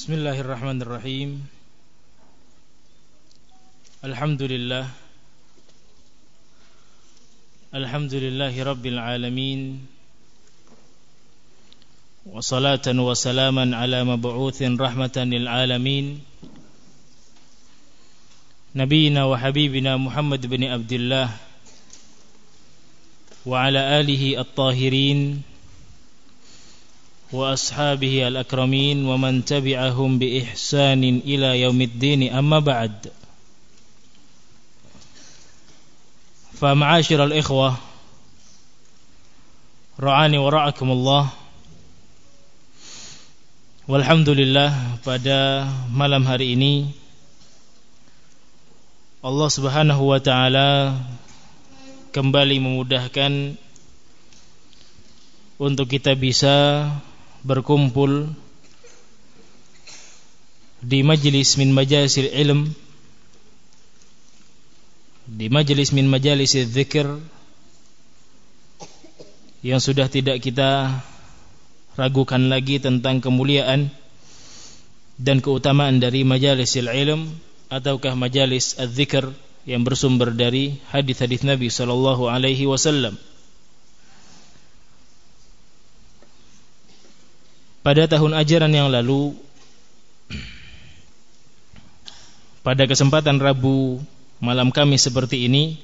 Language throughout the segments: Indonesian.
بسم الله الرحمن الرحيم. الحمد لله. الحمد لله رب العالمين. وصلاة وسلاما على مبعوث رحمة للعالمين. نبينا وحبيبنا محمد بن عبد الله وعلى آله الطاهرين. وأصحابه الأكرمين ومن تبعهم بإحسان إلى يوم الدين أما بعد فمعاشر الإخوة رعاني ورعكم الله Walhamdulillah pada malam hari ini Allah Subhanahu wa taala kembali memudahkan untuk kita bisa berkumpul di majlis min majalisil ilm di majlis min majalisil zikir yang sudah tidak kita ragukan lagi tentang kemuliaan dan keutamaan dari majalisil ilm ataukah majalis az-zikr yang bersumber dari hadis-hadis Nabi sallallahu alaihi wasallam Pada tahun ajaran yang lalu Pada kesempatan Rabu malam kami seperti ini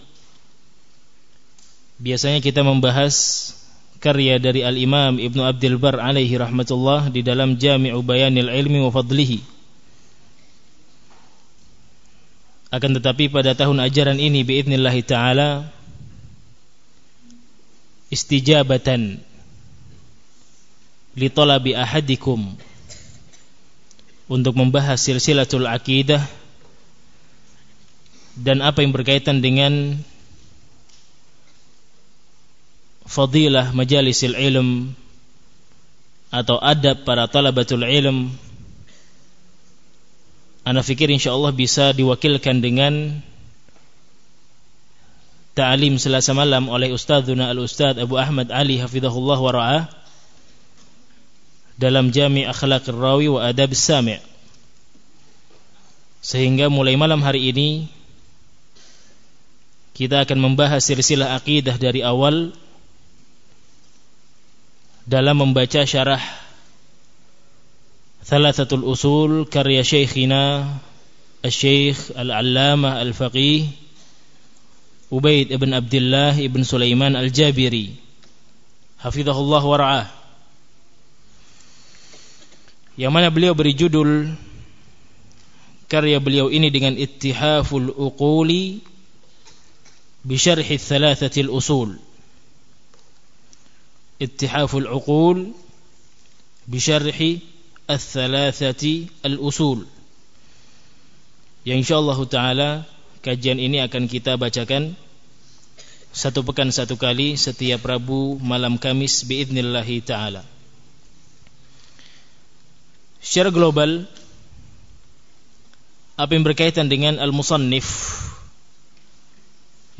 Biasanya kita membahas karya dari Al-Imam Ibn Abdul Bar alaihi rahmatullah Di dalam Jami'u Bayanil Ilmi wa Fadlihi. Akan tetapi pada tahun ajaran ini Bi'idnillahi ta'ala Istijabatan li talabi ahadikum. Untuk membahas silsilatul akidah dan apa yang berkaitan dengan fadilah majalisil ilm atau adab para talabatul ilm ana fikir insyaallah bisa diwakilkan dengan ta'lim selasa malam oleh ustazuna al-ustaz Abu Ahmad Ali hafizahullah wa ra'ah dalam Jami' Akhlaqir Rawi wa Adab Sami' sehingga mulai malam hari ini kita akan membahas silsilah akidah dari awal dalam membaca syarah Thalathatul Usul karya Syekhina Al-Syekh Al-Allamah Al-Faqih Ubaid ibn Abdullah ibn Sulaiman Al-Jabiri. Hafizahullah wa ra'ah yang mana beliau beri judul karya beliau ini dengan Ittihaful Uquli bi syarhi thalathatil usul. Ittihaful Uqul bi syarhi al-thalathati al-usul. Yang insyaallah taala kajian ini akan kita bacakan satu pekan satu kali setiap Rabu malam Kamis biidnillahi taala secara global apa yang berkaitan dengan al-musannif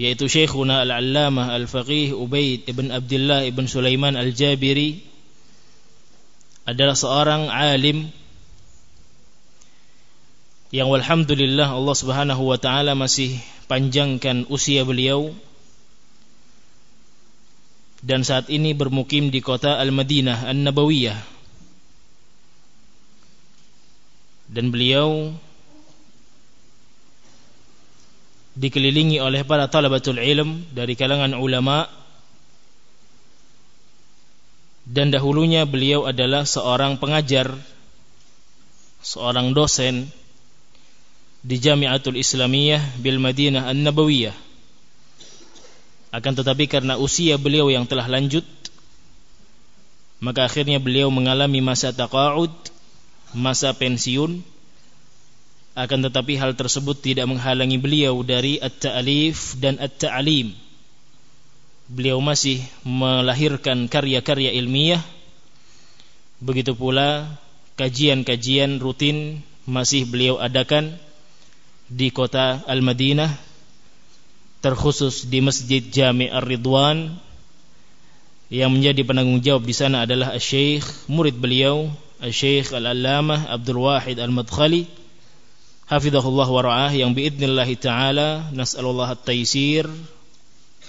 yaitu Syekhuna Al-Allamah Al-Faqih Ubaid ibn Abdullah ibn Sulaiman Al-Jabiri adalah seorang alim yang walhamdulillah Allah Subhanahu wa taala masih panjangkan usia beliau dan saat ini bermukim di kota Al-Madinah An-Nabawiyah dan beliau dikelilingi oleh para talabatul ilm dari kalangan ulama. Dan dahulunya beliau adalah seorang pengajar seorang dosen di Jami'atul Islamiyah bil Madinah An-Nabawiyah. Akan tetapi karena usia beliau yang telah lanjut maka akhirnya beliau mengalami masa taqa'ud masa pensiun akan tetapi hal tersebut tidak menghalangi beliau dari at-ta'alif dan at-ta'alim. Beliau masih melahirkan karya-karya ilmiah. Begitu pula kajian-kajian rutin masih beliau adakan di kota Al-Madinah terkhusus di Masjid Jami' Ar-Ridwan. Yang menjadi penanggung jawab di sana adalah Syekh murid beliau Syekh Al-Allamah Abdul Wahid Al-Madkhali hafizahullah wa ra'ah yang biidznillah taala nas'alullah at-taysir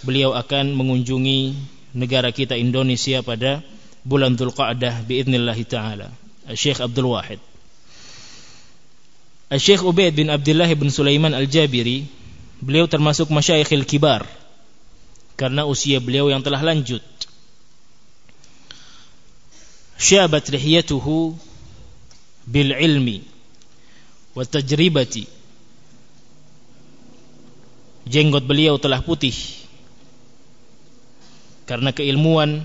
beliau akan mengunjungi negara kita Indonesia pada bulan Dzulqa'dah biidznillah taala. Syekh Abdul Wahid. Syekh Ubaid bin Abdullah bin Sulaiman Al-Jabiri beliau termasuk masyayikhil kibar karena usia beliau yang telah lanjut syabat lihiyatuhu bil ilmi wa tajribati jenggot beliau telah putih karena keilmuan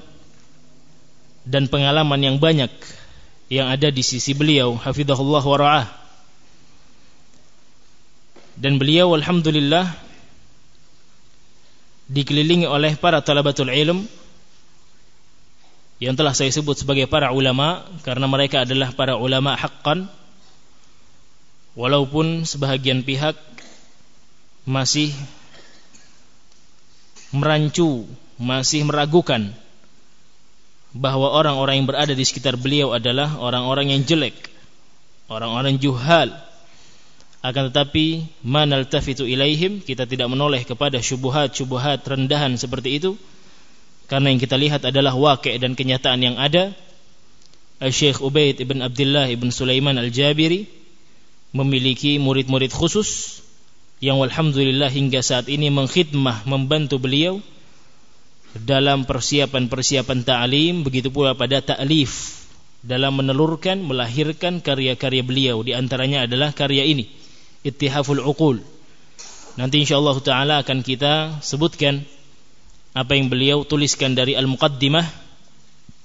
dan pengalaman yang banyak yang ada di sisi beliau. Hafizahullah wa ra'ah. Dan beliau alhamdulillah dikelilingi oleh para talabatul ilm yang telah saya sebut sebagai para ulama karena mereka adalah para ulama haqqan walaupun sebahagian pihak masih merancu, masih meragukan bahwa orang-orang yang berada di sekitar beliau adalah orang-orang yang jelek, orang-orang juhal. Akan tetapi manal tafitu ilaihim, kita tidak menoleh kepada syubhat-syubhat rendahan seperti itu karena yang kita lihat adalah wakil dan kenyataan yang ada. Syekh Ubaid ibn Abdullah ibn Sulaiman al-Jabiri memiliki murid-murid khusus yang alhamdulillah hingga saat ini mengkhidmah membantu beliau dalam persiapan-persiapan ta'lim begitu pula pada ta'lif dalam menelurkan melahirkan karya-karya beliau. Di antaranya adalah karya ini Ittihaful Uqul. Nanti insyaallah taala akan kita sebutkan apa yang beliau tuliskan dari Al-Muqaddimah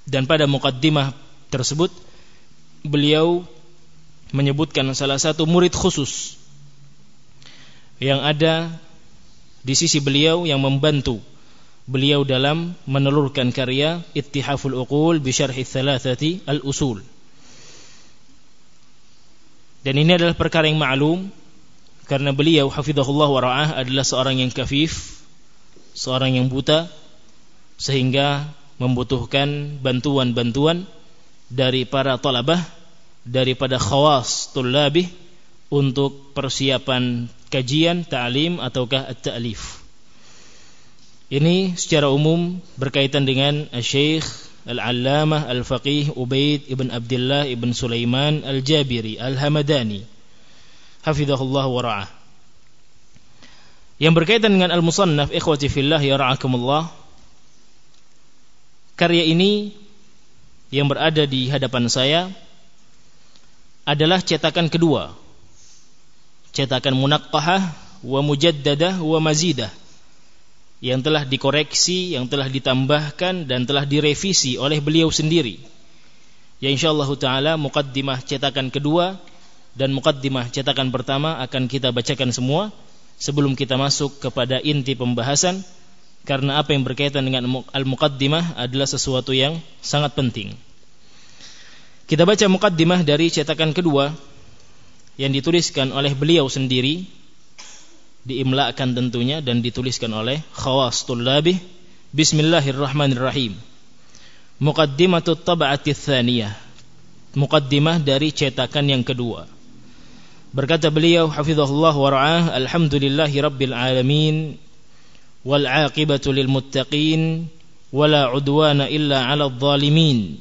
dan pada muqaddimah tersebut beliau menyebutkan salah satu murid khusus yang ada di sisi beliau yang membantu beliau dalam menelurkan karya Ittihaful Uqul bi Syarhi Thalathati Al-Usul. Dan ini adalah perkara yang maklum karena beliau hafizahullah wa ra'ah adalah seorang yang kafif seorang yang buta sehingga membutuhkan bantuan-bantuan dari para talabah daripada khawas tullabih untuk persiapan kajian ta'lim ataukah at-ta'lif. Ini secara umum berkaitan dengan Syekh Al-Allamah Al-Faqih Ubaid Ibn Abdullah Ibn Sulaiman Al-Jabiri Al-Hamadani Hafizahullah wa ra'ah yang berkaitan dengan Al-Musannaf ikhwati fillah ya ra'akumullah karya ini yang berada di hadapan saya adalah cetakan kedua. Cetakan munaqqahah wa mujaddadah wa mazidah. Yang telah dikoreksi, yang telah ditambahkan dan telah direvisi oleh beliau sendiri. Ya insyaallah taala muqaddimah cetakan kedua dan muqaddimah cetakan pertama akan kita bacakan semua sebelum kita masuk kepada inti pembahasan karena apa yang berkaitan dengan al-muqaddimah adalah sesuatu yang sangat penting. Kita baca muqaddimah dari cetakan kedua yang dituliskan oleh beliau sendiri diimlakan tentunya dan dituliskan oleh khawas tullabi Bismillahirrahmanirrahim. Muqaddimatut tab'ati tsaniyah Muqaddimah dari cetakan yang kedua Berkata beliau hafizahullah wa ra'ah alhamdulillahi rabbil alamin wal 'aqibatu lil muttaqin wala 'udwana illa 'alal zalimin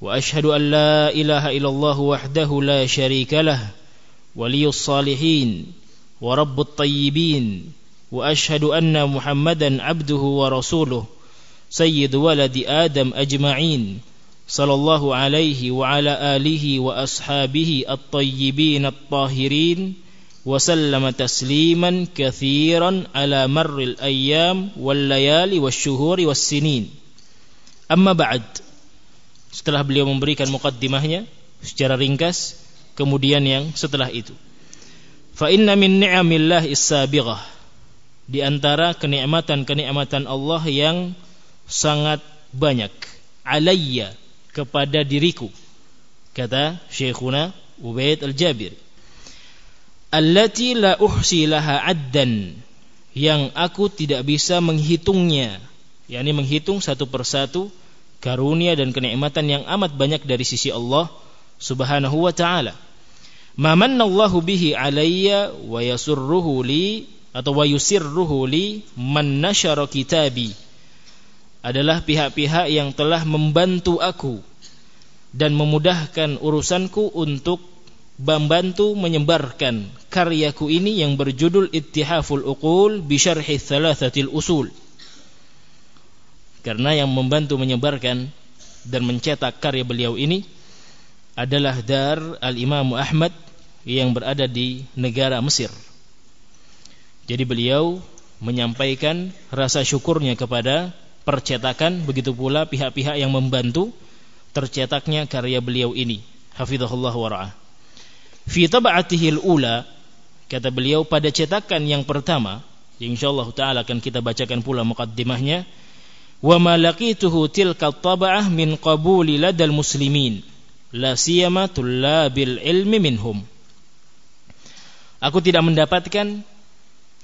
wa ashhadu an la ilaha illallah wahdahu la syarika lah waliyus salihin wa rabbut tayyibin wa ashhadu anna muhammadan 'abduhu wa rasuluh sayyidu waladi adam ajma'in صلى الله عليه وعلى آله وأصحابه الطيبين الطاهرين وسلم تسليما كثيرا على مر الأيام والليالي والشهور والسنين أما بعد setelah beliau memberikan mukaddimahnya secara ringkas kemudian yang setelah itu fa inna min ni'amillah is-sabighah di antara kenikmatan-kenikmatan Allah yang sangat banyak alayya kepada diriku kata Syekhuna Ubaid Al-Jabir allati la uhsi laha addan yang aku tidak bisa menghitungnya yakni menghitung satu persatu karunia dan kenikmatan yang amat banyak dari sisi Allah Subhanahu wa taala. Ma manallahu bihi alayya wa yasurruhu li atau wa yusirruhu li man nashara kitabi adalah pihak-pihak yang telah membantu aku dan memudahkan urusanku untuk membantu menyebarkan karyaku ini yang berjudul Ittihaful Uqul bi Syarhi Thalathatil Usul. Karena yang membantu menyebarkan dan mencetak karya beliau ini adalah Dar Al-Imam Ahmad yang berada di negara Mesir. Jadi beliau menyampaikan rasa syukurnya kepada percetakan begitu pula pihak-pihak yang membantu tercetaknya karya beliau ini. Hafizahullah wa ra'ah. Fi tab'atihi ula kata beliau pada cetakan yang pertama insyaallah taala akan kita bacakan pula muqaddimahnya wa ma laqituhu tilka tab'ah min qabuli ladal muslimin la siyama tullabil ilmi minhum Aku tidak mendapatkan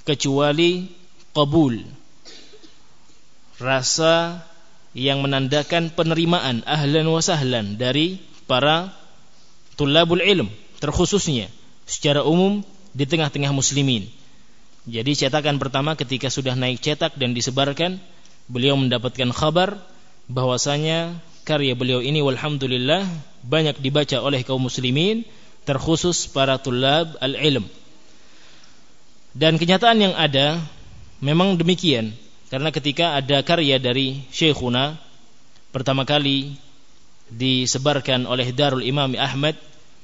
kecuali qabul rasa yang menandakan penerimaan ahlan wa sahlan dari para tulabul ilm terkhususnya secara umum di tengah-tengah muslimin. Jadi cetakan pertama ketika sudah naik cetak dan disebarkan, beliau mendapatkan kabar bahwasanya karya beliau ini walhamdulillah banyak dibaca oleh kaum muslimin terkhusus para tulab al-ilm. Dan kenyataan yang ada memang demikian karena ketika ada karya dari Syekhuna pertama kali disebarkan oleh Darul Imam Ahmad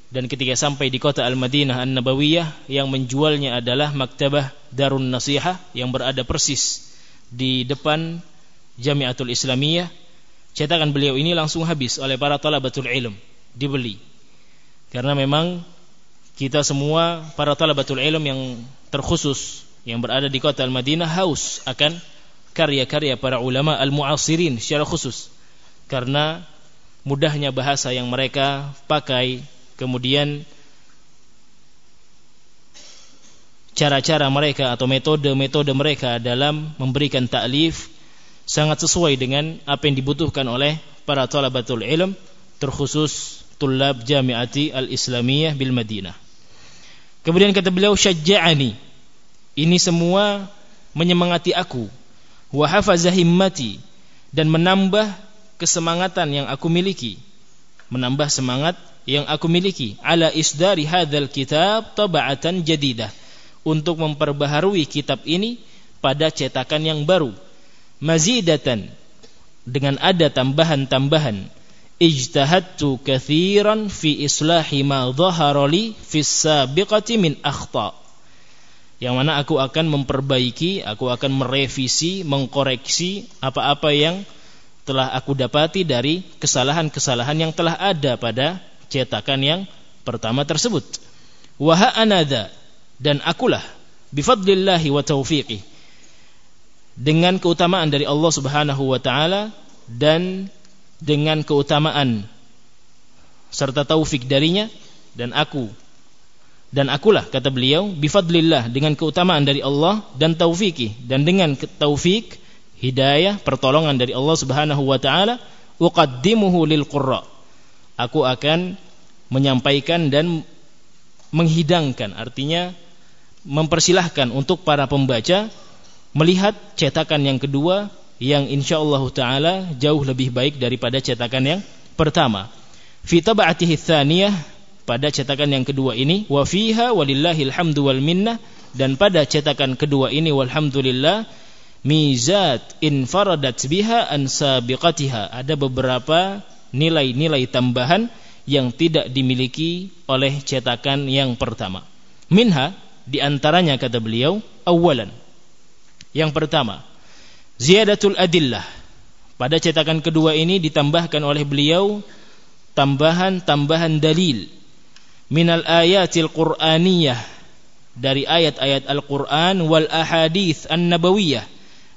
dan ketika sampai di kota Al-Madinah An-Nabawiyah yang menjualnya adalah Maktabah Darun Nasihah yang berada persis di depan Jamiatul Islamiyah. Cetakan beliau ini langsung habis oleh para talabatul ilm dibeli. Karena memang kita semua para talabatul ilm yang terkhusus yang berada di kota Al-Madinah haus akan karya-karya para ulama al-mu'asirin secara khusus karena mudahnya bahasa yang mereka pakai kemudian cara-cara mereka atau metode-metode mereka dalam memberikan taklif sangat sesuai dengan apa yang dibutuhkan oleh para talabatul ilm terkhusus tulab jamiati al-islamiyah bil Madinah. Kemudian kata beliau syajja'ani. Ini semua menyemangati aku wa hafaza himmati dan menambah kesemangatan yang aku miliki. Menambah semangat yang aku miliki. Ala isdari hadzal kitab tab'atan jadidah. Untuk memperbaharui kitab ini pada cetakan yang baru. Mazidatan dengan ada tambahan-tambahan. Ijtahadtu kathiran fi islahi ma dhahara li fi sabiqati min akhta yang mana aku akan memperbaiki aku akan merevisi mengkoreksi apa-apa yang telah aku dapati dari kesalahan-kesalahan yang telah ada pada cetakan yang pertama tersebut. Waha anada dan akulah bifadlillahi wa taufiqih dengan keutamaan dari Allah Subhanahu wa taala dan dengan keutamaan serta taufik darinya dan aku dan akulah kata beliau bifadlillah dengan keutamaan dari Allah dan taufiki dan dengan taufik hidayah pertolongan dari Allah Subhanahu wa taala uqaddimuhu lil qurra. Aku akan menyampaikan dan menghidangkan artinya mempersilahkan untuk para pembaca melihat cetakan yang kedua yang insyaallah taala jauh lebih baik daripada cetakan yang pertama. Fi tsaniyah pada cetakan yang kedua ini wa fiha walillahil hamdu wal dan pada cetakan kedua ini walhamdulillah mizat infaradat biha an sabiqatiha ada beberapa nilai-nilai tambahan yang tidak dimiliki oleh cetakan yang pertama. Minha di antaranya kata beliau awalan. Yang pertama, ziyadatul adillah. Pada cetakan kedua ini ditambahkan oleh beliau tambahan-tambahan dalil minal ayatil qur'aniyah dari ayat-ayat Al-Qur'an wal ahadits an-nabawiyah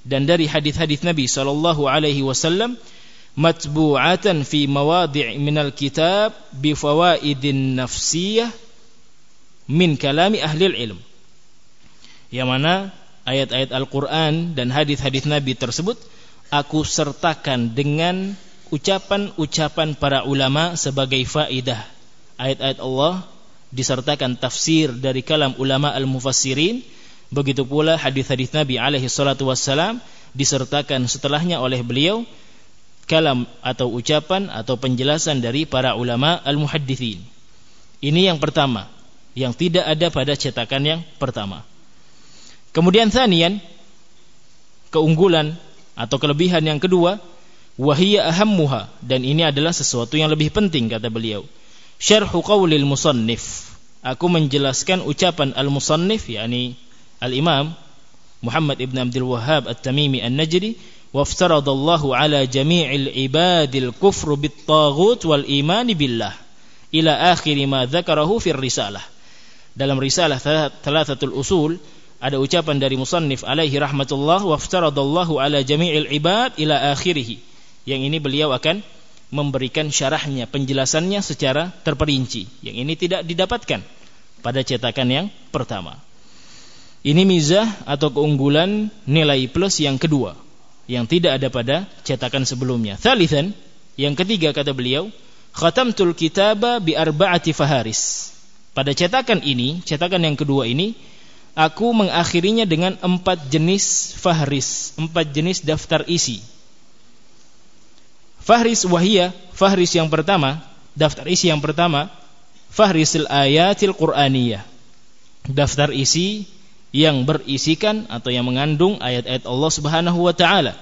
dan dari hadis-hadis Nabi sallallahu alaihi wasallam matbu'atan fi mawadi' minal kitab bi fawaidin nafsiyah min kalami ahli ilm. Yang mana ayat-ayat Al-Quran dan hadis-hadis Nabi tersebut aku sertakan dengan ucapan-ucapan para ulama sebagai faidah ayat-ayat Allah disertakan tafsir dari kalam ulama al-mufassirin. Begitu pula hadis-hadis Nabi alaihi salatu wassalam disertakan setelahnya oleh beliau kalam atau ucapan atau penjelasan dari para ulama al-muhaddithin. Ini yang pertama yang tidak ada pada cetakan yang pertama. Kemudian thanian keunggulan atau kelebihan yang kedua wahiyya ahammuha dan ini adalah sesuatu yang lebih penting kata beliau syarhu qawlil musannif. Aku menjelaskan ucapan al-musannif yakni al-imam Muhammad ibn Abdul Wahhab At-Tamimi An-Najdi waftaradallahu ala jami'il ibadil kufru bit-taghut wal iman billah ila akhir ma dzakarahu fir risalah. Dalam risalah thalathatul usul ada ucapan dari musannif alaihi rahmatullah waftaradallahu ala jami'il ibad ila akhirih yang ini beliau akan memberikan syarahnya, penjelasannya secara terperinci. Yang ini tidak didapatkan pada cetakan yang pertama. Ini mizah atau keunggulan nilai plus yang kedua yang tidak ada pada cetakan sebelumnya. Thalithan, yang ketiga kata beliau, khatamtul kitaba bi arba'ati faharis. Pada cetakan ini, cetakan yang kedua ini, aku mengakhirinya dengan empat jenis fahris, empat jenis daftar isi Fahris wahia, fahris yang pertama, daftar isi yang pertama, fahrisil ayatil Qur'aniyah. Daftar isi yang berisikan atau yang mengandung ayat-ayat Allah Subhanahu wa taala.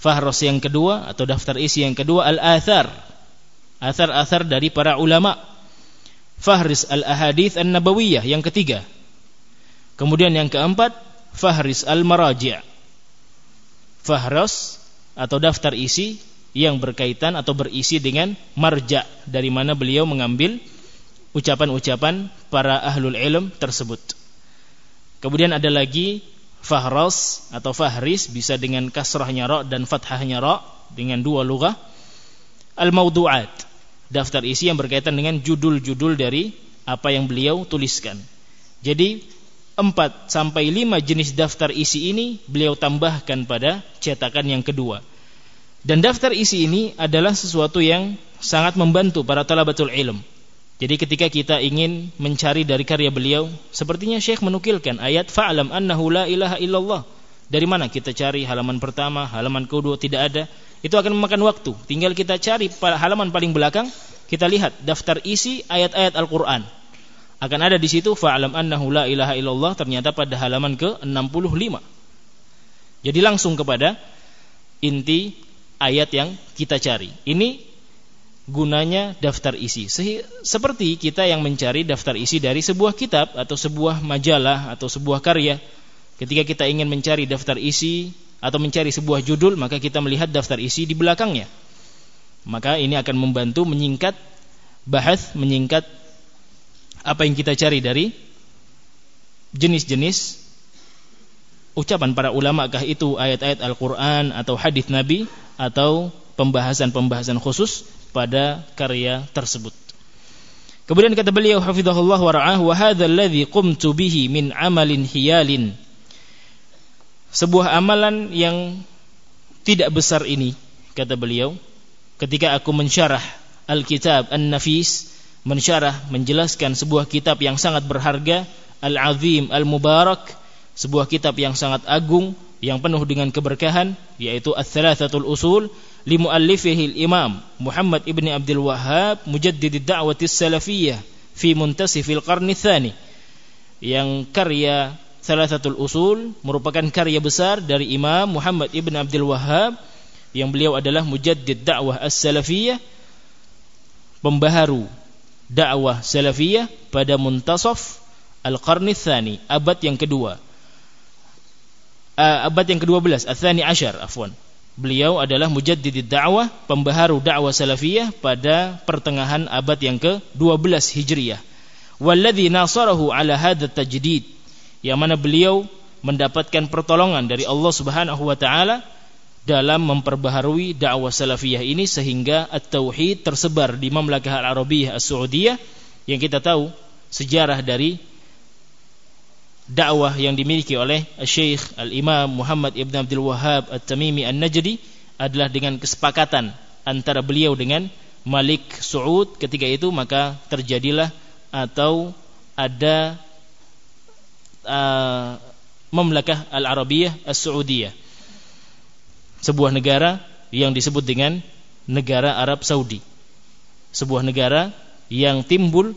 Fahros yang kedua atau daftar isi yang kedua al-athar. Athar-athar dari para ulama. Fahris al-ahadits an-nabawiyah yang ketiga. Kemudian yang keempat, fahris al-maraji'. Fahros atau daftar isi yang berkaitan atau berisi dengan marja dari mana beliau mengambil ucapan-ucapan para ahlul ilm tersebut. Kemudian ada lagi fahras atau fahris bisa dengan kasrahnya ra dan fathahnya ra dengan dua lugah. Al-mawdu'at, daftar isi yang berkaitan dengan judul-judul dari apa yang beliau tuliskan. Jadi empat sampai lima jenis daftar isi ini beliau tambahkan pada cetakan yang kedua dan daftar isi ini adalah sesuatu yang sangat membantu para talabatul ilm. Jadi ketika kita ingin mencari dari karya beliau, sepertinya Syekh menukilkan ayat fa'lam annahu la ilaha illallah. Dari mana kita cari halaman pertama, halaman kedua tidak ada. Itu akan memakan waktu. Tinggal kita cari halaman paling belakang, kita lihat daftar isi ayat-ayat Al-Qur'an. Akan ada di situ fa'lam annahu la ilaha illallah ternyata pada halaman ke-65. Jadi langsung kepada inti ayat yang kita cari. Ini gunanya daftar isi. Seperti kita yang mencari daftar isi dari sebuah kitab atau sebuah majalah atau sebuah karya. Ketika kita ingin mencari daftar isi atau mencari sebuah judul, maka kita melihat daftar isi di belakangnya. Maka ini akan membantu menyingkat bahas, menyingkat apa yang kita cari dari jenis-jenis ucapan para ulama kah itu ayat-ayat Al-Qur'an atau hadis Nabi atau pembahasan-pembahasan khusus pada karya tersebut. Kemudian kata beliau hafizahullah wa ra'ah wa hadha alladhi qumtu bihi min amalin hiyalin. Sebuah amalan yang tidak besar ini kata beliau ketika aku mensyarah Al-Kitab An-Nafis mensyarah menjelaskan sebuah kitab yang sangat berharga Al-Azim Al-Mubarak sebuah kitab yang sangat agung yang penuh dengan keberkahan yaitu Ats-Tsalatsatul Usul li muallifihi al-Imam Muhammad ibn Abdul Wahhab mujaddid ad-da'wati salafiyah fi muntasifil qarni tsani yang karya Tsalatsatul Usul merupakan karya besar dari Imam Muhammad ibn Abdul Wahhab yang beliau adalah mujaddid dakwah as-salafiyah pembaharu dakwah salafiyah pada muntasaf al-qarni tsani abad yang kedua uh, abad yang ke-12, Ats-Tsani Asyar, afwan. Beliau adalah mujaddid dakwah, pembaharu dakwah salafiyah pada pertengahan abad yang ke-12 Hijriyah. Walladzi nasarahu ala hadha tajdid. Yang mana beliau mendapatkan pertolongan dari Allah Subhanahu wa taala dalam memperbaharui dakwah salafiyah ini sehingga at-tauhid tersebar di Mamlakah Al-Arabiyah As-Saudiyah yang kita tahu sejarah dari dakwah yang dimiliki oleh Syekh Al-Imam Muhammad Ibn Abdul Wahhab At-Tamimi An-Najdi adalah dengan kesepakatan antara beliau dengan Malik Saud ketika itu maka terjadilah atau ada uh, Al-Arabiyah As-Saudiyah. Sebuah negara yang disebut dengan negara Arab Saudi. Sebuah negara yang timbul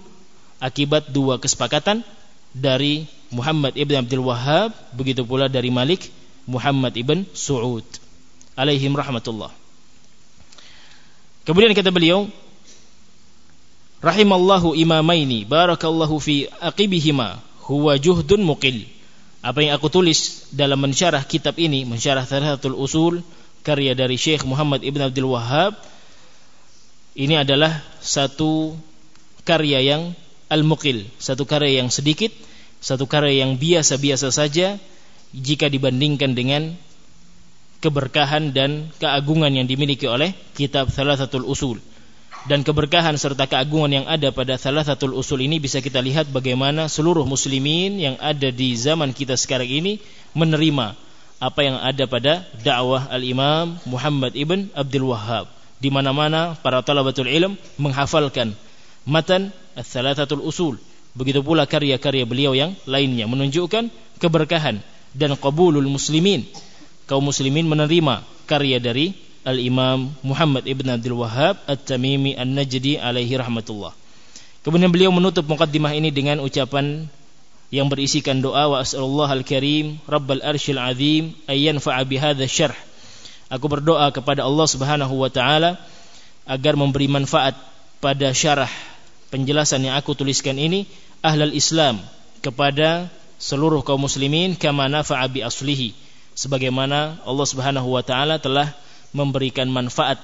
akibat dua kesepakatan dari Muhammad ibn Abdul Wahhab begitu pula dari Malik Muhammad ibn Saud alaihim rahmatullah. Kemudian kata beliau rahimallahu imamaini barakallahu fi aqibihima huwa juhdun muqil. Apa yang aku tulis dalam mensyarah kitab ini mensyarah Thalathatul Usul karya dari Syekh Muhammad ibn Abdul Wahhab ini adalah satu karya yang al-muqil, satu karya yang sedikit, satu karya yang biasa-biasa saja jika dibandingkan dengan keberkahan dan keagungan yang dimiliki oleh kitab Thalathatul Usul. Dan keberkahan serta keagungan yang ada pada Thalathatul Usul ini bisa kita lihat bagaimana seluruh muslimin yang ada di zaman kita sekarang ini menerima apa yang ada pada dakwah Al-Imam Muhammad ibn Abdul Wahhab. Di mana-mana para talabatul ilm menghafalkan matan Ats-Tsalatsatul Usul. Begitu pula karya-karya beliau yang lainnya menunjukkan keberkahan dan qabulul muslimin. Kaum muslimin menerima karya dari Al-Imam Muhammad Ibn Abdul Wahhab At-Tamimi An-Najdi alaihi rahmatullah. Kemudian beliau menutup mukaddimah ini dengan ucapan yang berisikan doa wa as'alullah al-karim rabbal arsyil azim ayyan fa'a bihadza syarh. Aku berdoa kepada Allah Subhanahu wa taala agar memberi manfaat pada syarah penjelasan yang aku tuliskan ini ahlal Islam kepada seluruh kaum muslimin kama nafa'a bi aslihi sebagaimana Allah Subhanahu wa taala telah memberikan manfaat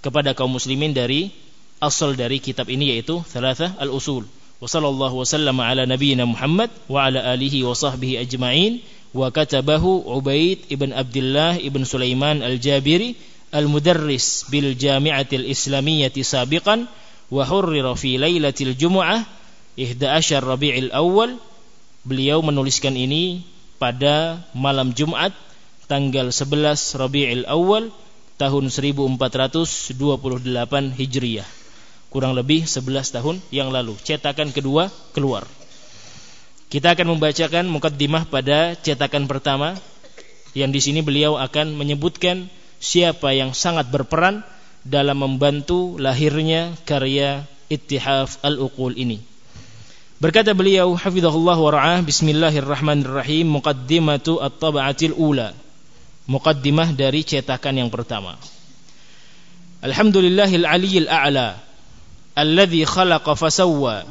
kepada kaum muslimin dari asal dari kitab ini yaitu Thalathah al-Usul. Wa sallallahu wasallam ala nabiyyina Muhammad wa ala alihi wa sahbihi ajma'in wa katabahu Ubaid ibn Abdullah ibn Sulaiman al-Jabiri al-mudarris bil Jami'atil Islamiyyati sabiqan wa hurrira fi lailatil jumu'ah 11 Rabiul Awal beliau menuliskan ini pada malam Jumat tanggal 11 Rabiul Awal tahun 1428 Hijriah. Kurang lebih 11 tahun yang lalu. Cetakan kedua keluar. Kita akan membacakan mukaddimah pada cetakan pertama. Yang di sini beliau akan menyebutkan siapa yang sangat berperan dalam membantu lahirnya karya Ittihaf Al-Uqul ini. Berkata beliau hafizahullah wa ra'ah bismillahirrahmanirrahim muqaddimatu at-tab'atil ula. Muqaddimah dari cetakan yang pertama. Alhamdulillahil aliyyil a'la alladhi khalaqa fasawwa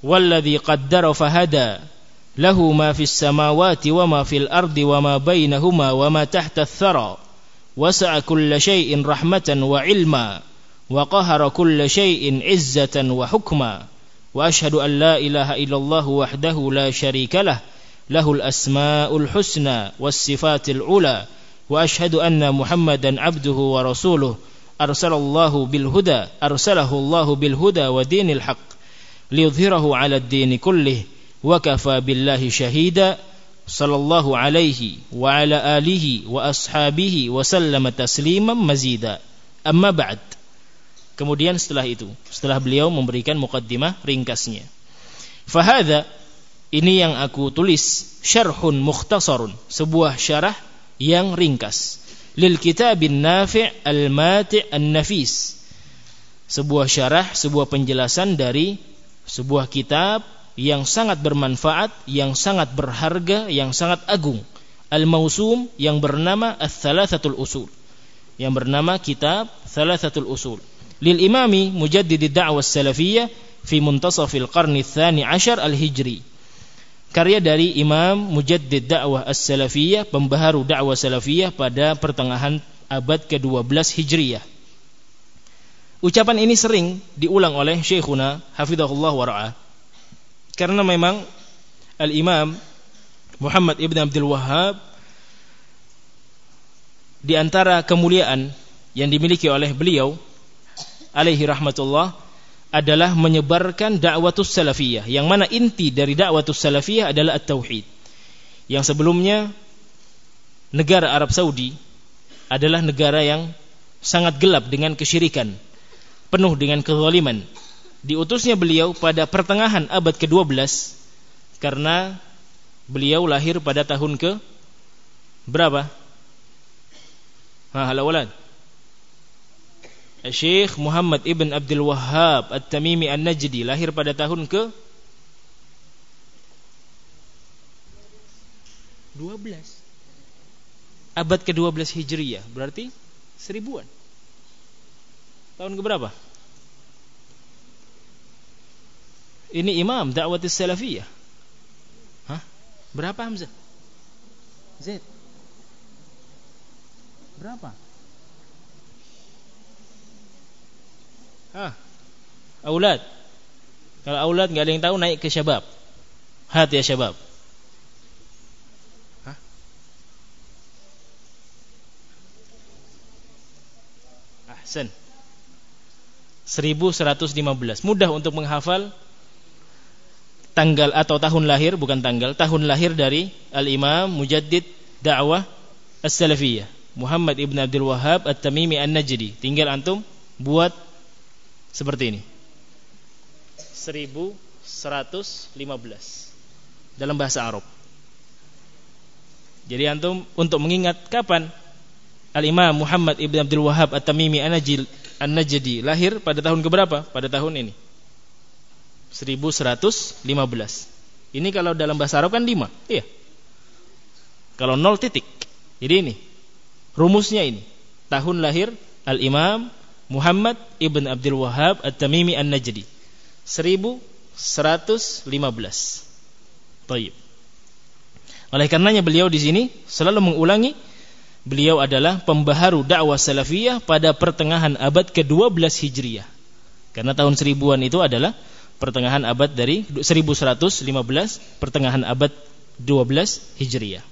walladhi qaddara fahada lahu ma fis samawati wa ma fil ardi wa ma bainahuma wa ma tahta ath-thara وسع كل شيء رحمة وعلما وقهر كل شيء عزة وحكما وأشهد أن لا إله إلا الله وحده لا شريك له له الأسماء الحسنى والصفات العلى وأشهد أن محمدا عبده ورسوله أرسل الله بالهدى أرسله الله بالهدى ودين الحق ليظهره على الدين كله وكفى بالله شهيدا sallallahu alaihi wa ala alihi wa ashabihi wa sallama tasliman mazida. Amma ba'd. Kemudian setelah itu setelah beliau memberikan mukaddimah ringkasnya. Fahadha ini yang aku tulis syarhun mukhtasarun sebuah syarah yang ringkas. Lil kitabin nafi' al mati' an nafis sebuah syarah sebuah penjelasan dari sebuah kitab yang sangat bermanfaat, yang sangat berharga, yang sangat agung. Al-Mausum yang bernama Ats-Tsalatsatul Usul. Yang bernama kitab Tsalatsatul Usul. Lil Imami Mujaddid Da'wah Salafiyah fi muntasafil qarni tsani ashar al-Hijri. Karya dari Imam Mujaddid Da'wah As-Salafiyah, pembaharu dakwah salafiyah pada pertengahan abad ke-12 Hijriyah. Ucapan ini sering diulang oleh Syekhuna Hafizahullah wa ra'ah karena memang Al-Imam Muhammad Ibn Abdul Wahhab di antara kemuliaan yang dimiliki oleh beliau alaihi rahmatullah adalah menyebarkan dakwatus salafiyah yang mana inti dari dakwatus salafiyah adalah at-tauhid yang sebelumnya negara Arab Saudi adalah negara yang sangat gelap dengan kesyirikan penuh dengan kezaliman. Diutusnya beliau pada pertengahan abad ke-12 karena beliau lahir pada tahun ke berapa? Ha, halawalad. Syekh Muhammad Ibn Abdul Wahhab At-Tamimi An-Najdi lahir pada tahun ke 12 abad ke-12 Hijriyah berarti seribuan tahun ke berapa ini imam dakwah salafiyah Hah? berapa Hamzah Z berapa Hah? Aulad. Kalau aulad nggak ada yang tahu naik ke syabab. Hat ya syabab. Hah? Ahsan. 1115. Mudah untuk menghafal tanggal atau tahun lahir bukan tanggal, tahun lahir dari Al-Imam Mujaddid Da'wah As-Salafiyah. Muhammad Ibn Abdul Wahhab At-Tamimi An-Najdi. Tinggal antum buat seperti ini 1115 dalam bahasa Arab jadi antum untuk mengingat kapan Al-Imam Muhammad Ibn Abdul Wahab At-Tamimi An-Najdi lahir pada tahun keberapa? Pada tahun ini 1115 ini kalau dalam bahasa Arab kan 5 iya. Kalau 0 titik. Jadi ini. Rumusnya ini. Tahun lahir Al-Imam Muhammad ibn Abdul Wahab At-Tamimi An-Najdi. 1115 Taib. Oleh karenanya beliau di sini selalu mengulangi beliau adalah pembaharu dakwah salafiyah pada pertengahan abad ke-12 Hijriah. Karena tahun seribuan itu adalah pertengahan abad dari 1115 pertengahan abad 12 Hijriah.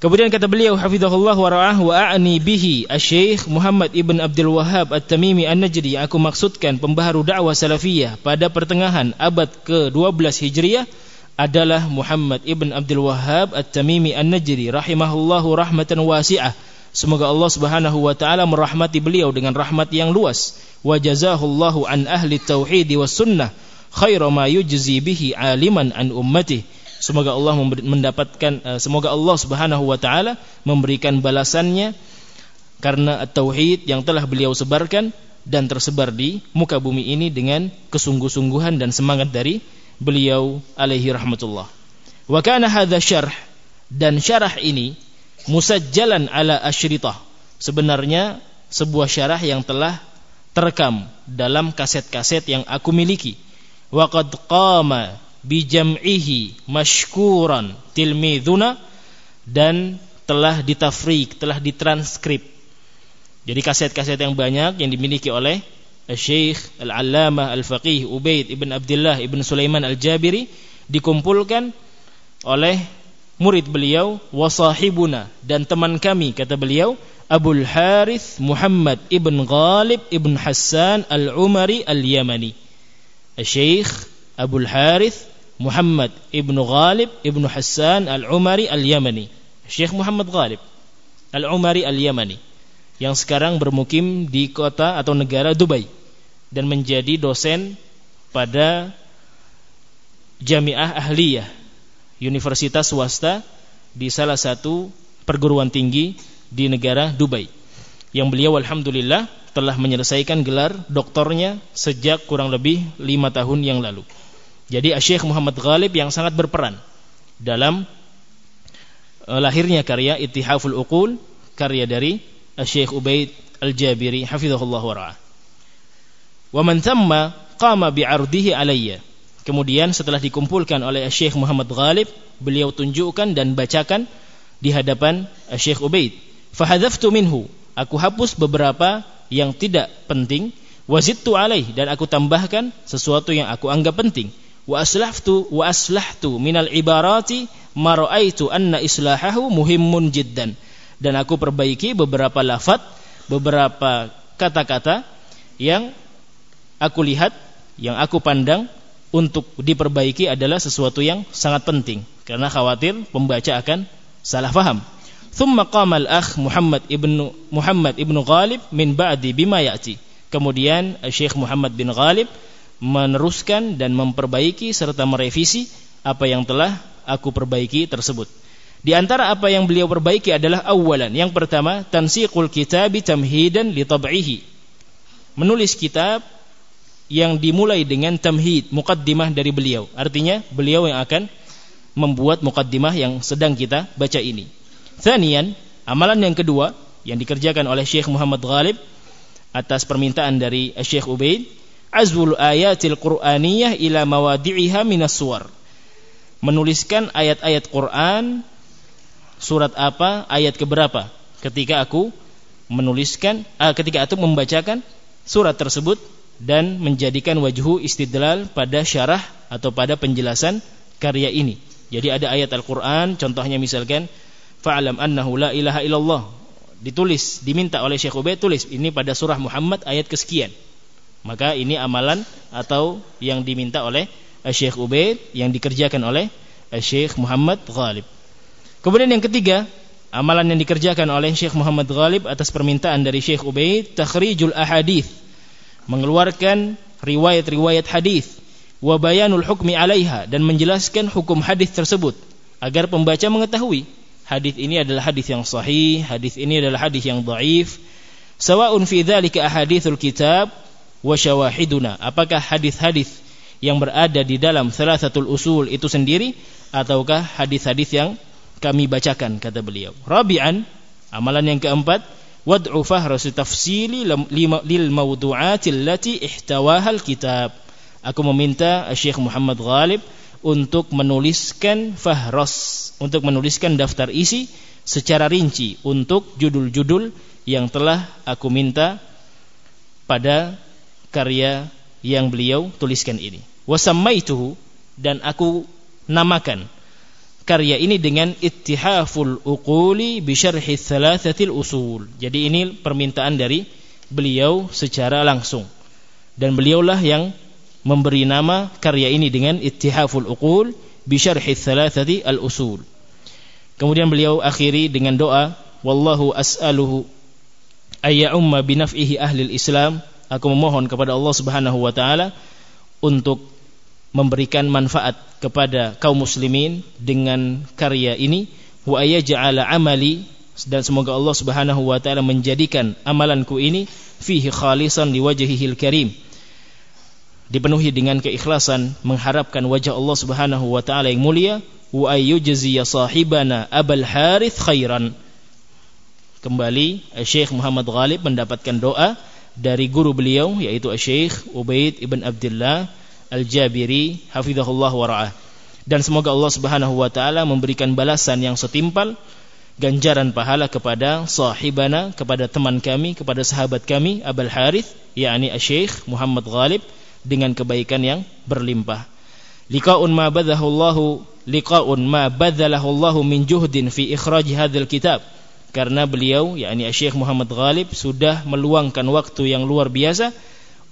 Kemudian kata beliau hafizahullah wa ra'ah wa a'ni bihi asy Muhammad ibn Abdul Wahhab At-Tamimi An-Najdi. Aku maksudkan pembaharu dakwah salafiyah pada pertengahan abad ke-12 Hijriah adalah Muhammad ibn Abdul Wahhab At-Tamimi An-Najdi rahimahullahu rahmatan wasi'ah. Semoga Allah Subhanahu wa taala merahmati beliau dengan rahmat yang luas wa jazahullahu an ahli tauhid was sunnah khaira ma yujzi bihi aliman an ummatihi Semoga Allah mendapatkan eh, semoga Allah Subhanahu wa taala memberikan balasannya karena tauhid yang telah beliau sebarkan dan tersebar di muka bumi ini dengan kesungguh-sungguhan dan semangat dari beliau alaihi rahmatullah. Wa kana hadza syarh dan syarah ini musajjalan ala asyritah. Sebenarnya sebuah syarah yang telah terekam dalam kaset-kaset yang aku miliki. Wa qad qama bijam'ihi mashkuran tilmiduna dan telah ditafrik, telah ditranskrip. Jadi kaset-kaset yang banyak yang dimiliki oleh Syekh Al-Allamah Al-Faqih Ubaid Ibn Abdullah Ibn Sulaiman Al-Jabiri dikumpulkan oleh murid beliau wasahibuna dan teman kami kata beliau Abul Harith Muhammad Ibn Ghalib Ibn Hassan Al-Umari Al-Yamani Syekh Abul Harith Muhammad ibnu Ghalib ibnu Hassan al-Umari al-Yamani. Syekh Muhammad Ghalib al-Umari al-Yamani yang sekarang bermukim di kota atau negara Dubai dan menjadi dosen pada Jamiah Ahliyah Universitas swasta di salah satu perguruan tinggi di negara Dubai yang beliau alhamdulillah telah menyelesaikan gelar doktornya sejak kurang lebih lima tahun yang lalu. Jadi Syekh Muhammad Ghalib yang sangat berperan dalam uh, lahirnya karya Ittihaful Uqul karya dari Syekh Ubaid Al-Jabiri hafizahullah wa ra'ah. Wa man thamma qama bi'ardihi alayya. Kemudian setelah dikumpulkan oleh Syekh Muhammad Ghalib, beliau tunjukkan dan bacakan di hadapan Syekh Ubaid. Fahadzaftu minhu. Aku hapus beberapa yang tidak penting, wazidtu alaih. Dan aku tambahkan sesuatu yang aku anggap penting. Wa aslahtu wa aslahtu minal ibarati ma raaitu anna islahahu muhimmun jiddan. Dan aku perbaiki beberapa lafaz beberapa kata-kata yang aku lihat yang aku pandang untuk diperbaiki adalah sesuatu yang sangat penting. Karena khawatir pembaca akan salah faham. Thumma qama al-akh Muhammad ibnu Muhammad ibnu Ghalib min ba'di bima ya'ti. Kemudian Syekh Muhammad bin Ghalib meneruskan dan memperbaiki serta merevisi apa yang telah aku perbaiki tersebut. Di antara apa yang beliau perbaiki adalah awalan. Yang pertama, tansiqul kitabi tamhidan li tab'ihi. Menulis kitab yang dimulai dengan tamhid, muqaddimah dari beliau. Artinya, beliau yang akan membuat muqaddimah yang sedang kita baca ini. Thanian, amalan yang kedua yang dikerjakan oleh Syekh Muhammad Ghalib atas permintaan dari Syekh Ubaid, azwul ayatil qur'aniyah ila mawadi'iha minas suwar. Menuliskan ayat-ayat Quran surat apa, ayat keberapa ketika aku menuliskan uh, ketika aku membacakan surat tersebut dan menjadikan wajhu istidlal pada syarah atau pada penjelasan karya ini. Jadi ada ayat Al-Qur'an contohnya misalkan fa'lam annahu la ilaha illallah ditulis diminta oleh Syekh Ubaid tulis ini pada surah Muhammad ayat kesekian. Maka ini amalan atau yang diminta oleh Syekh Ubaid yang dikerjakan oleh Syekh Muhammad Ghalib. Kemudian yang ketiga, amalan yang dikerjakan oleh Syekh Muhammad Ghalib atas permintaan dari Syekh Ubaid, takhrijul ahadith, mengeluarkan riwayat-riwayat hadis, wa bayanul hukmi 'alaiha dan menjelaskan hukum hadis tersebut agar pembaca mengetahui hadis ini adalah hadis yang sahih, hadis ini adalah hadis yang dhaif. Sawa'un fi dzalika ahadithul kitab wa syawahiduna. Apakah hadis-hadis yang berada di dalam salah usul itu sendiri ataukah hadis-hadis yang kami bacakan kata beliau. Rabi'an, amalan yang keempat, wad'u tafsili lil mawdu'atil lati ihtawahal kitab. Aku meminta Syekh Muhammad Ghalib untuk menuliskan fahras, untuk menuliskan daftar isi secara rinci untuk judul-judul yang telah aku minta pada karya yang beliau tuliskan ini. Wasammaituhu dan aku namakan karya ini dengan ittihaful uquli bi syarhi thalathatil usul. Jadi ini permintaan dari beliau secara langsung. Dan beliaulah yang memberi nama karya ini dengan ittihaful uqul bi syarhi thalathati al usul. Kemudian beliau akhiri dengan doa, wallahu as'aluhu ayyumma binaf'ihi ahli islam. Aku memohon kepada Allah Subhanahu wa taala untuk memberikan manfaat kepada kaum muslimin dengan karya ini wa ayaj'ala amali dan semoga Allah Subhanahu wa taala menjadikan amalanku ini fihi khalisan liwajhihil karim dipenuhi dengan keikhlasan mengharapkan wajah Allah Subhanahu wa taala yang mulia wa ayyujziya sahibana Abul Harith khairan kembali Syekh Muhammad Ghalib mendapatkan doa dari guru beliau yaitu Syekh Ubaid ibn Abdullah Al-Jabiri hafizahullah wa ra'ah. Dan semoga Allah Subhanahu wa taala memberikan balasan yang setimpal ganjaran pahala kepada sahibana, kepada teman kami, kepada sahabat kami Abul Harith, yakni Syekh Muhammad Ghalib dengan kebaikan yang berlimpah. Liqa'un ma badzahu Allah liqa'un ma badzalahu Allah min juhdin fi ikhraj hadzal kitab. Karena beliau yakni Syekh Muhammad Ghalib sudah meluangkan waktu yang luar biasa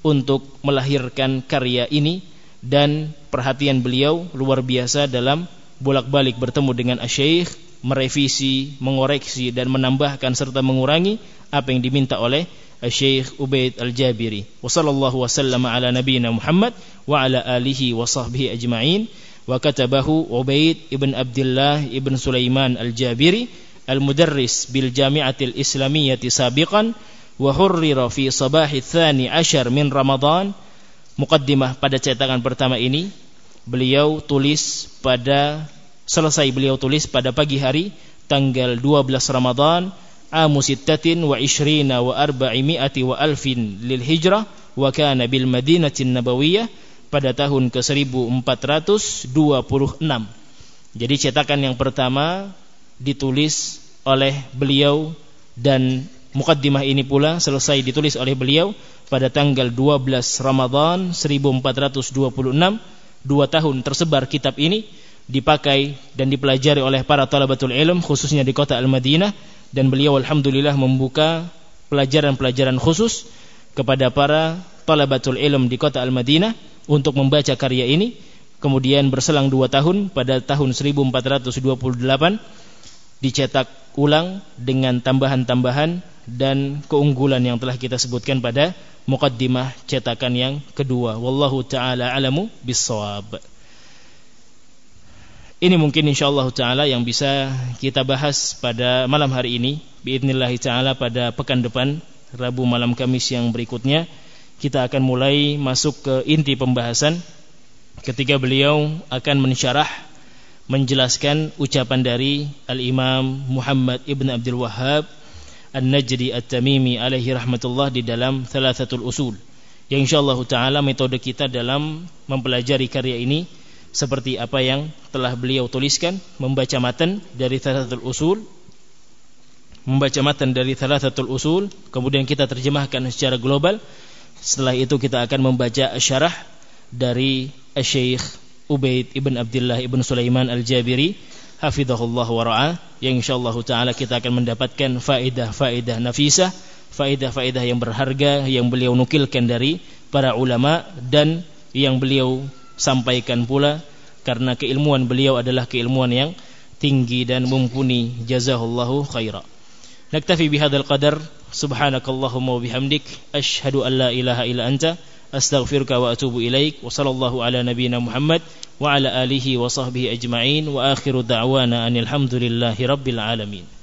untuk melahirkan karya ini dan perhatian beliau luar biasa dalam bolak-balik bertemu dengan asy merevisi, mengoreksi dan menambahkan serta mengurangi apa yang diminta oleh Syekh Ubaid Al-Jabiri. Wa sallallahu wasallam ala nabiyyina Muhammad wa ala alihi wa sahbihi ajma'in. Wa katabahu Ubaid ibn Abdullah ibn Sulaiman Al-Jabiri al-mudarris bil Jami'atil Islamiyyati sabiqan wa hurrira fi sabahi tsani ashar min Ramadan mukaddimah pada cetakan pertama ini beliau tulis pada selesai beliau tulis pada pagi hari tanggal 12 Ramadan amu sittatin wa ishrina wa wa alfin lil hijrah wa kana bil madinatin nabawiyah pada tahun ke 1426 jadi cetakan yang pertama ditulis oleh beliau dan Mukaddimah ini pula selesai ditulis oleh beliau pada tanggal 12 Ramadhan 1426 dua tahun tersebar kitab ini dipakai dan dipelajari oleh para talabatul ilm khususnya di kota Al-Madinah dan beliau alhamdulillah membuka pelajaran-pelajaran khusus kepada para talabatul ilm di kota Al-Madinah untuk membaca karya ini. Kemudian berselang dua tahun pada tahun 1428 dicetak ulang dengan tambahan-tambahan dan keunggulan yang telah kita sebutkan pada mukaddimah cetakan yang kedua. Wallahu taala alamu bissawab ini mungkin insyaallah taala yang bisa kita bahas pada malam hari ini biidznillah taala pada pekan depan Rabu malam Kamis yang berikutnya kita akan mulai masuk ke inti pembahasan ketika beliau akan mensyarah menjelaskan ucapan dari Al-Imam Muhammad Ibn Abdul Wahhab An-Najdi At-Tamimi alaihi rahmatullah di dalam Thalathatul Usul. Yang insyaallah taala metode kita dalam mempelajari karya ini seperti apa yang telah beliau tuliskan, membaca matan dari Thalathatul Usul, membaca matan dari Thalathatul Usul, kemudian kita terjemahkan secara global. Setelah itu kita akan membaca syarah dari Syekh Ubaid ibn Abdullah ibn Sulaiman Al-Jabiri hafizahullah wa ra'ah yang insyaallah taala kita akan mendapatkan faedah-faedah nafisah, faedah-faedah yang berharga yang beliau nukilkan dari para ulama dan yang beliau sampaikan pula karena keilmuan beliau adalah keilmuan yang tinggi dan mumpuni. Jazahullahu khaira. Naktafi bihadzal qadar. Subhanakallahumma wa bihamdik. Asyhadu an la ilaha illa anta. Astaghfiruka wa atubu ilaik. Wa sallallahu ala nabiyyina Muhammad wa ala alihi wa sahbihi ajma'in. Wa akhiru da'wana anil hamdulillahi rabbil alamin